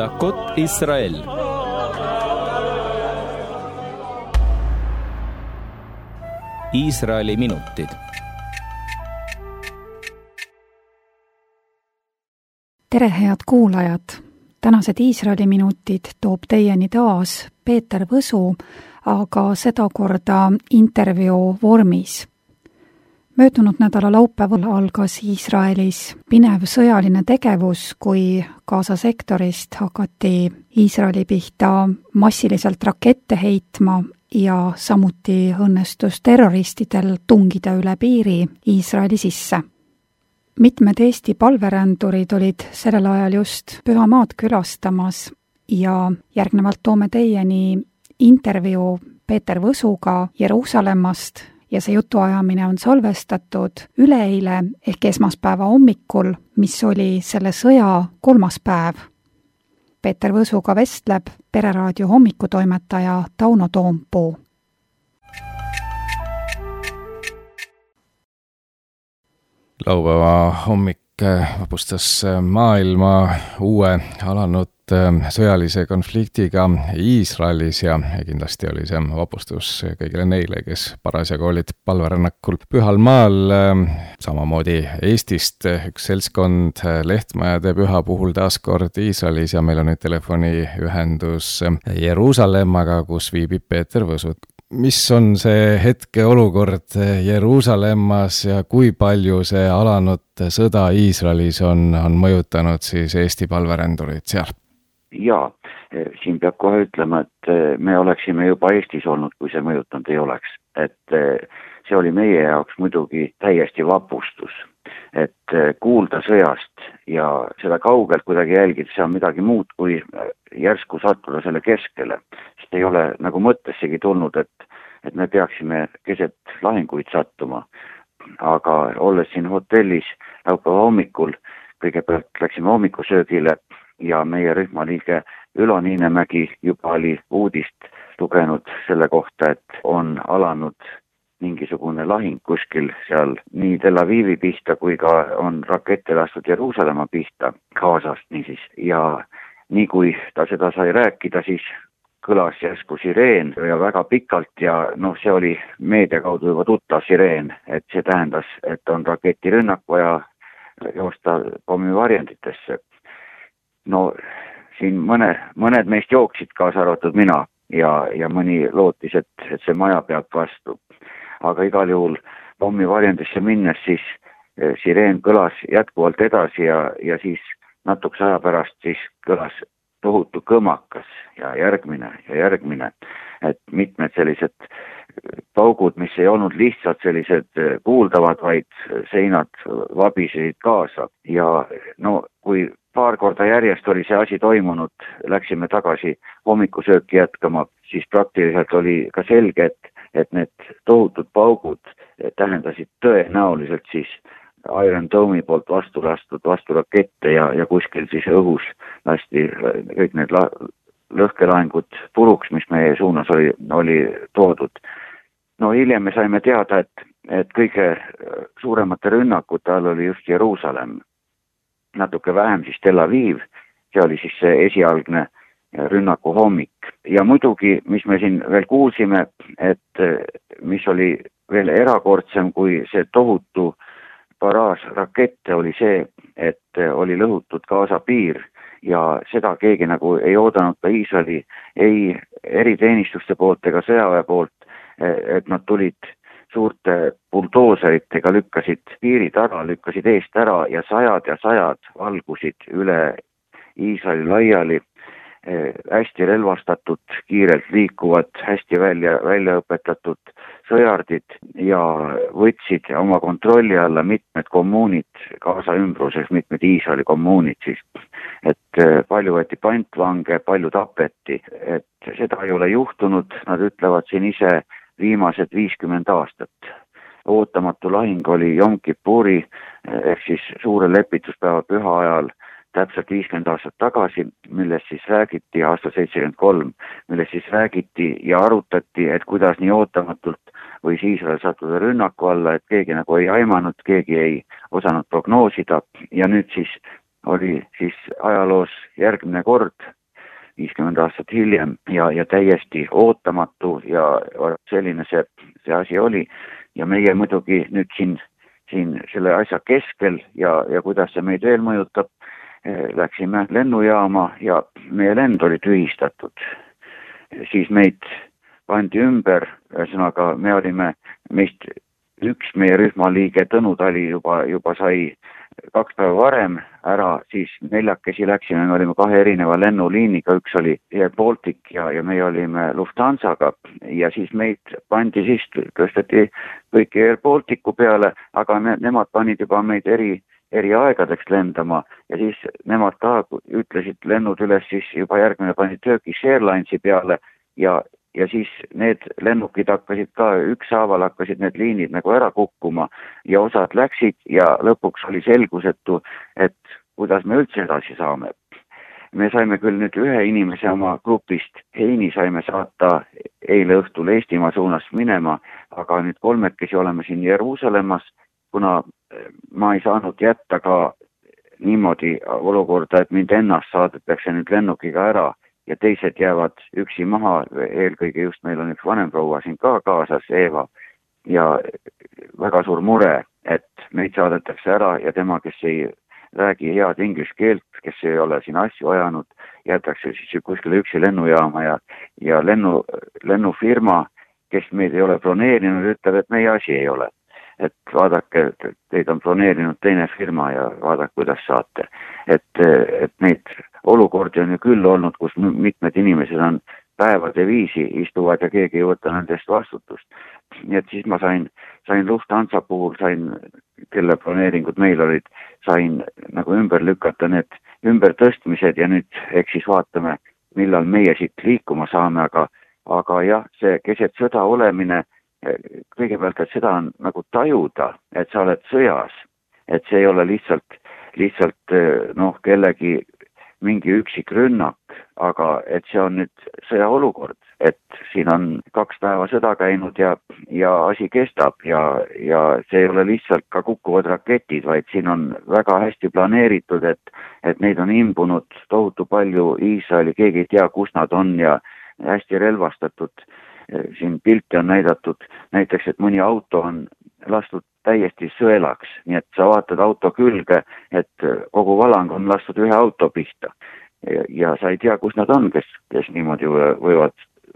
Дакот, Израиль. Iisraeli minutid. tere, head kuulajad! tänased Iisraeli minutid toob teieni taas Peeter Võsu, aga sedakorda intervjuu vormis möödunud nädala laupäeval algas Iisraelis pinev sõjaline tegevus, kui Gaza sektorist hakati Iisraeli pihta massiliselt rakette heitma ja samuti õnnestus terroristidel tungida üle piiri Iisraeli sisse. mitmed Eesti palverändurid olid sellel ajal just pühamaad külastamas ja järgnevalt toome teieni intervjuu Peeter Võsuga Jeruusalemmast ja see jutuajamine on salvestatud üleeile ehk esmaspäeva hommikul, mis oli selle sõja kolmas päev. Peeter Võsuga vestleb Pereraadio hommikutoimetaja Tauno Toompuu. laupäeva hommik vapustas maailma uue alanud Ähm, sõjalise konfliktiga Iisraelis ja kindlasti oli see vapustus kõigile neile, kes parasjagu olid palverännakul Pühal Maal. Ähm, samamoodi Eestist üks seltskond Lehtmajade püha puhul taas kord Iisraelis ja meil on nüüd telefoniühendus Jeruusalemmaga, kus viibib Peeter Võsu mis on see hetkeolukord Jeruusalemmas ja kui palju see alanud sõda Iisraelis on, on mõjutanud siis Eesti palverändureid seal? jaa, siin peab kohe ütlema, et me oleksime juba Eestis olnud, kui see mõjutanud ei oleks. et see oli meie jaoks muidugi täiesti vapustus. et kuulda sõjast ja seda kaugelt kuidagi jälgida, see on midagi muud, kui järsku sattuda selle keskele. sest ei ole nagu mõttessegi tulnud, et, et me peaksime keset lahinguid sattuma. aga olles siin hotellis laupäeva hommikul, kõigepealt läksime hommikusöögile ja meie rühma liige Ülo Niinemägi juba oli uudist lugenud selle kohta, et on alanud mingisugune lahing kuskil seal nii Tel Avivi pihta kui ka on rakette lastud Jeruusalemma pihta, Gazast niisiis, ja nii kui ta seda sai rääkida, siis kõlas järsku sireen ja väga pikalt ja noh, see oli meedia kaudu juba tuttav sireen, et see tähendas, et on raketirünnak vaja joosta pommivarjenditesse no siin mõne, mõned meist jooksid, kaasa arvatud mina, ja, ja mõni lootis, et, et see maja peab vastu. Aga igal juhul pommivarjendisse minnes siis eh, sireen kõlas jätkuvalt edasi ja, ja siis natukese aja pärast siis kõlas tohutu kõmakas ja järgmine ja järgmine, et mitmed sellised paugud, mis ei olnud lihtsalt sellised eh, kuuldavad, vaid seinad vabisesid kaasa. Ja no kui paar korda järjest oli see asi toimunud, läksime tagasi hommikusööki jätkama, siis praktiliselt oli ka selge, et, et need tohutud paugud tähendasid tõenäoliselt siis Iron Dome'i poolt vastu lastud vasturakette ja, ja kuskil siis õhus lasti kõik need la-, lõhkelahingud puruks, mis meie suunas oli, oli toodud. no hiljem me saime teada, et, et kõige suuremate rünnakute all oli just Jeruusalemm natuke vähem siis Tel Aviv, see oli siis see esialgne rünnaku hommik. ja muidugi, mis me siin veel kuulsime, et mis oli veel erakordsem kui see tohutu baraaž rakette, oli see, et oli lõhutud Gaza piir ja seda keegi nagu ei oodanud ka Iisraeli ei eriteenistuste poolt ega sõjaväe poolt, et nad tulid suurte buldooseritega lükkasid piirid ära, lükkasid eest ära ja sajad ja sajad valgusid üle Iisraeli laiali hästi relvastatud, kiirelt liikuvad, hästi välja, välja õpetatud sõjardid ja võtsid oma kontrolli alla mitmed kommuunid Gaza ümbruses, mitmed Iisraeli kommuunid siis. et eh, palju võeti pantvange, palju tapeti, et seda ei ole juhtunud, nad ütlevad siin ise viimased viiskümmend aastat. ootamatu lahing oli Yom Kippuri ehk siis suure lepituspäeva püha ajal täpselt viiskümmend aastat tagasi, millest siis räägiti aastal seitsekümmend kolm, millest siis räägiti ja arutati, et kuidas nii ootamatult võis Iisrael sattuda rünnaku alla, et keegi nagu ei aimanud, keegi ei osanud prognoosida ja nüüd siis oli siis ajaloos järgmine kord, viiskümmend aastat hiljem ja, ja täiesti ootamatu ja selline see, see asi oli. ja meie muidugi nüüd siin, siin selle asja keskel ja, ja kuidas see meid veel mõjutab, läksime lennujaama ja meie lend oli tühistatud. siis meid pandi ümber, ühesõnaga me olime, meist üks meie rühma liige, Tõnu Tali juba, juba sai kaks päeva varem ära, siis neljakesi läksime, me olime kahe erineva lennuliiniga, üks oli Air Baltic ja, ja meie olime Lufthansaga ja siis meid pandi siis, tõsteti kõik Air Balticu peale, aga ne, nemad panid juba meid eri, eri aegadeks lendama ja siis nemad ka ütlesid lennud üles siis juba järgmine panid Turkish Airlinesi peale ja ja siis need lennukid hakkasid ka ükshaaval hakkasid need liinid nagu ära kukkuma ja osad läksid ja lõpuks oli selgusetu, et kuidas me üldse edasi saame. me saime küll nüüd ühe inimese oma grupist, Heini saime saata eile õhtul Eestimaa suunas minema, aga nüüd kolmekesi oleme siin Jeruusalemmas, kuna ma ei saanud jätta ka niimoodi olukorda, et mind ennast saadetakse nüüd lennukiga ära ja teised jäävad üksi maha, eelkõige just meil on üks vanem proua siin ka kaasas, Eeva, ja väga suur mure, et meid saadetakse ära ja tema, kes ei räägi head inglise keelt, kes ei ole siin asju ajanud, jäetakse siis kuskile üksi lennujaama ja, ja lennu, lennufirma, kes meid ei ole broneerinud, ütleb, et meie asi ei ole et vaadake, teid on broneerinud teine firma ja vaadake, kuidas saate. et, et neid olukordi on ju küll olnud, kus mitmed inimesed on päevade viisi istuvad ja keegi ei võta nende eest vastutust. nii et siis ma sain, sain Lufthansa puhul sain, kelle broneeringud meil olid, sain nagu ümber lükata need ümbertõstmised ja nüüd eks siis vaatame, millal meie siit liikuma saame, aga, aga jah, see keset sõda olemine kõigepealt, et seda on nagu tajuda, et sa oled sõjas, et see ei ole lihtsalt, lihtsalt noh, kellegi mingi üksik rünnak, aga et see on nüüd sõjaolukord, et siin on kaks päeva sõda käinud ja, ja asi kestab ja, ja see ei ole lihtsalt ka kukkuvad raketid, vaid siin on väga hästi planeeritud, et, et neid on imbunud tohutu palju Iisraeli, keegi ei tea, kus nad on ja hästi relvastatud siin pilte on näidatud näiteks, et mõni auto on lastud täiesti sõelaks, nii et sa vaatad auto külge, et kogu valang on lastud ühe auto pihta. ja sa ei tea, kus nad on, kes, kes niimoodi võivad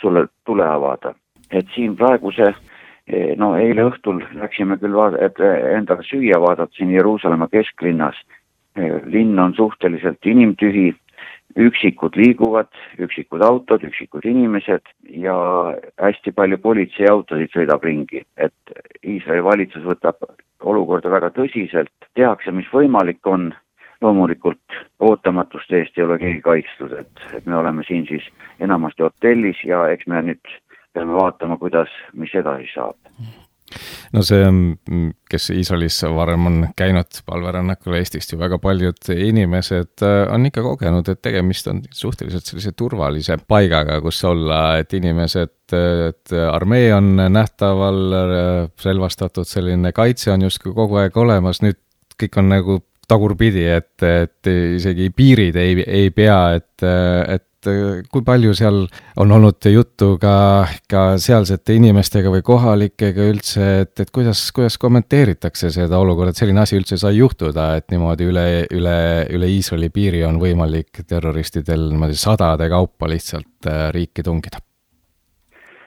sulle tule avada. et siin praeguse no eile õhtul läksime küll vaada-, et endale süüa vaadata siin Jeruusalemma kesklinnas. linn on suhteliselt inimtühi üksikud liiguvad, üksikud autod, üksikud inimesed ja hästi palju politseiautosid sõidab ringi, et Iisraeli valitsus võtab olukorda väga tõsiselt, tehakse, mis võimalik on, loomulikult ootamatuste eest ei ole keegi kaitstud, et, et me oleme siin siis enamasti hotellis ja eks me nüüd peame vaatama, kuidas, mis edasi saab no see, kes Iisraelis varem on käinud palverännakul Eestist ju väga paljud inimesed äh, on ikka kogenud, et tegemist on suhteliselt sellise turvalise paigaga, kus olla, et inimesed, et armee on nähtaval, äh, relvastatud, selline kaitse on justkui kogu aeg olemas, nüüd kõik on nagu tagurpidi, et, et isegi piirid ei, ei pea, et, et et kui palju seal on olnud juttu ka, ka sealsete inimestega või kohalikega üldse, et, et kuidas, kuidas kommenteeritakse seda olukorda, et selline asi üldse sai juhtuda, et niimoodi üle, üle, üle Iisraeli piiri on võimalik terroristidel niimoodi sadade kaupa lihtsalt äh, riiki tungida?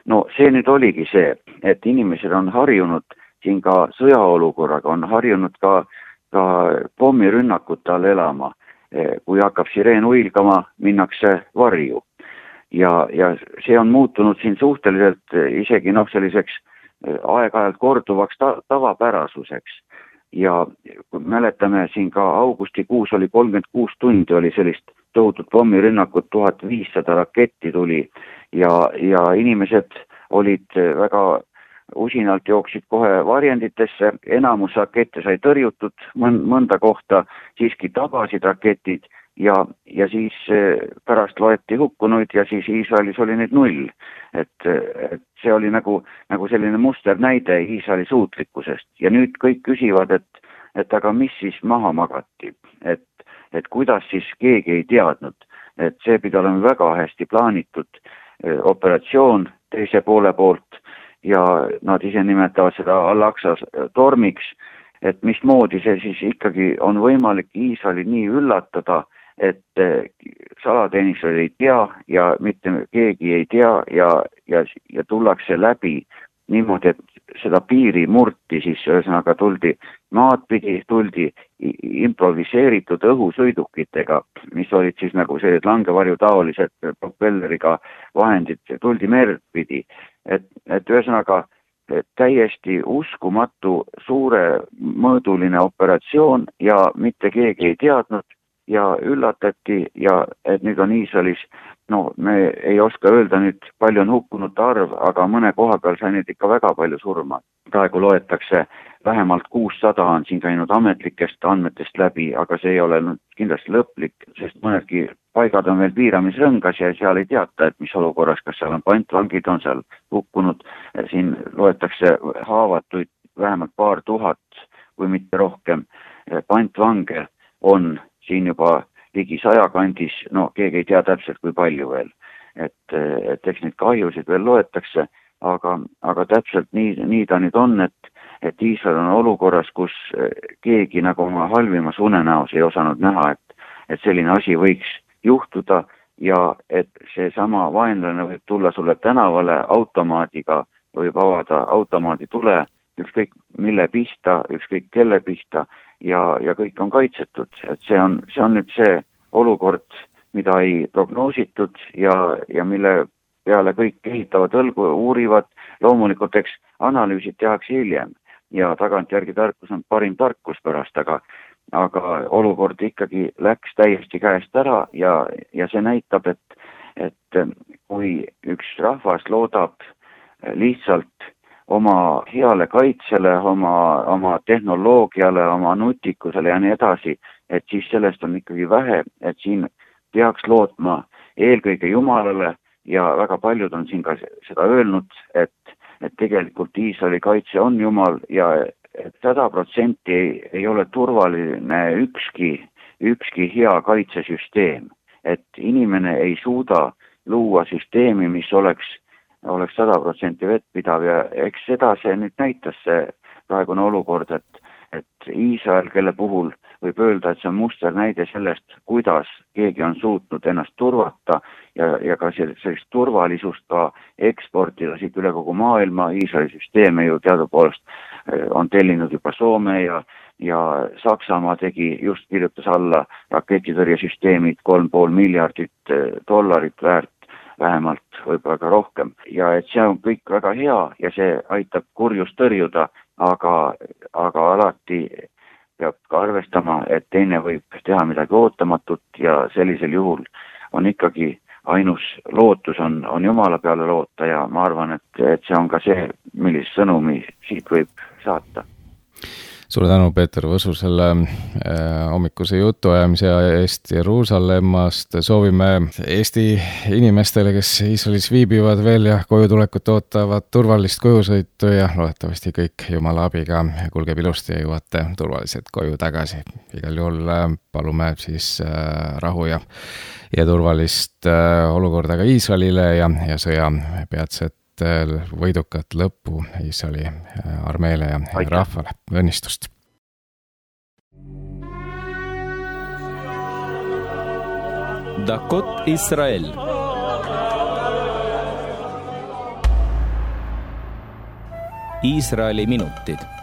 no see nüüd oligi see, et inimesed on harjunud siin ka sõjaolukorraga, on harjunud ka, ka pommirünnakute all elama kui hakkab sireen huilgama, minnakse varju. ja, ja see on muutunud siin suhteliselt eh, isegi noh, selliseks eh, aeg-ajalt korduvaks ta tavapärasuseks. ja mäletame siin ka augustikuus oli kolmkümmend kuus tundi oli sellist tohutut pommirünnakut, tuhat viissada raketti tuli ja, ja inimesed olid väga usinalt jooksid kohe varjenditesse, enamus rakette sai tõrjutud, mõnda kohta siiski tabasid raketid ja, ja siis eh, pärast loeti hukkunuid ja siis Iisraelis oli neid null. et, et see oli nagu, nagu selline musternäide Iisraeli suutlikkusest ja nüüd kõik küsivad, et, et aga mis siis maha magati, et et kuidas siis keegi ei teadnud, et see pidi olema väga hästi plaanitud eh, operatsioon teise poole poolt ja nad ise nimetavad seda Al-Aqsa tormiks, et mismoodi see siis ikkagi on võimalik Iisraeli nii üllatada, et eh, salateenistused ei tea ja mitte keegi ei tea ja, ja, ja tullakse läbi niimoodi, et seda piiri murti, siis ühesõnaga tuldi maad pidi, tuldi improviseeritud õhusõidukitega, mis olid siis nagu sellised langevarjutaolised propelleriga vahendid, tuldi merd pidi. et, et ühesõnaga täiesti uskumatu suuremõõduline operatsioon ja mitte keegi ei teadnud ja üllatati ja et nüüd on Iisraelis, no me ei oska öelda nüüd, palju on hukkunute arv, aga mõne koha peal sai neid ikka väga palju surma. praegu loetakse vähemalt kuussada on siin käinud ametlikest andmetest läbi, aga see ei ole nüüd kindlasti lõplik, sest mõnedki paigad on veel piiramisrõngas ja seal ei teata, et mis olukorras, kas seal on pantvangid, on seal hukkunud, siin loetakse haavatuid vähemalt paar tuhat, kui mitte rohkem, pantvange on siin juba ligi saja kandis, no keegi ei tea täpselt, kui palju veel. et, et eks neid kahjusid veel loetakse, aga, aga täpselt nii, nii ta nüüd on, et, et Iisrael on olukorras, kus keegi nagu oma halvimas unenäos ei osanud näha, et, et selline asi võiks juhtuda ja et seesama vaenlane võib tulla sulle tänavale automaadiga, võib avada automaadi tule, ükskõik mille pihta, ükskõik kelle pihta ja, ja kõik on kaitsetud, et see on, see on nüüd see olukord, mida ei prognoositud ja, ja mille peale kõik ehitavad õlgu, uurivad, loomulikult eks analüüsid tehakse hiljem ja tagantjärgi tarkus on parim tarkus pärast, aga aga olukord ikkagi läks täiesti käest ära ja, ja see näitab, et, et kui üks rahvas loodab lihtsalt oma heale kaitsele, oma, oma tehnoloogiale, oma nutikusele ja nii edasi, et siis sellest on ikkagi vähe, et siin peaks lootma eelkõige Jumalale ja väga paljud on siin ka seda öelnud, et, et tegelikult Iisraeli kaitse on Jumal ja et sada protsenti ei, ei ole turvaline ükski, ükski hea kaitsesüsteem. et inimene ei suuda luua süsteemi, mis oleks oleks sada protsenti vettpidav ja eks seda see nüüd näitas, see praegune olukord, et, et Iisrael, kelle puhul võib öelda, et see on musternäide sellest, kuidas keegi on suutnud ennast turvata ja, ja ka sellist turvalisust ka eksportida siit üle kogu maailma, Iisraeli süsteeme ju teadupoolest eh, on tellinud juba Soome ja, ja Saksamaa tegi, just kirjutas alla raketitõrjesüsteemid kolm pool miljardit eh, dollarit väärt vähemalt, võib-olla ka rohkem. ja et see on kõik väga hea ja see aitab kurjust tõrjuda, aga, aga alati peab ka arvestama, et teine võib teha midagi ootamatut ja sellisel juhul on ikkagi ainus lootus on, on Jumala peale loota ja ma arvan, et, et see on ka see, millise sõnumi siit võib saata suur tänu, Peeter Võsu, selle äh, hommikuse jutuajamise eest Jeruusalemmast. soovime Eesti inimestele, kes Iisraelis viibivad veel ja kojutulekut ootavad, turvalist kojusõitu ja loodetavasti kõik Jumala abiga kulgeb ilusti ja jõuate turvaliselt koju tagasi. igal juhul äh, palume siis äh, rahu ja, ja turvalist olukorda ka Iisraelile ja, ja sõja peatset võidukat lõppu Iisraeli äh, armeele ja Aitäh. rahvale, õnnistust! Dakot Israel. Iisraeli minutid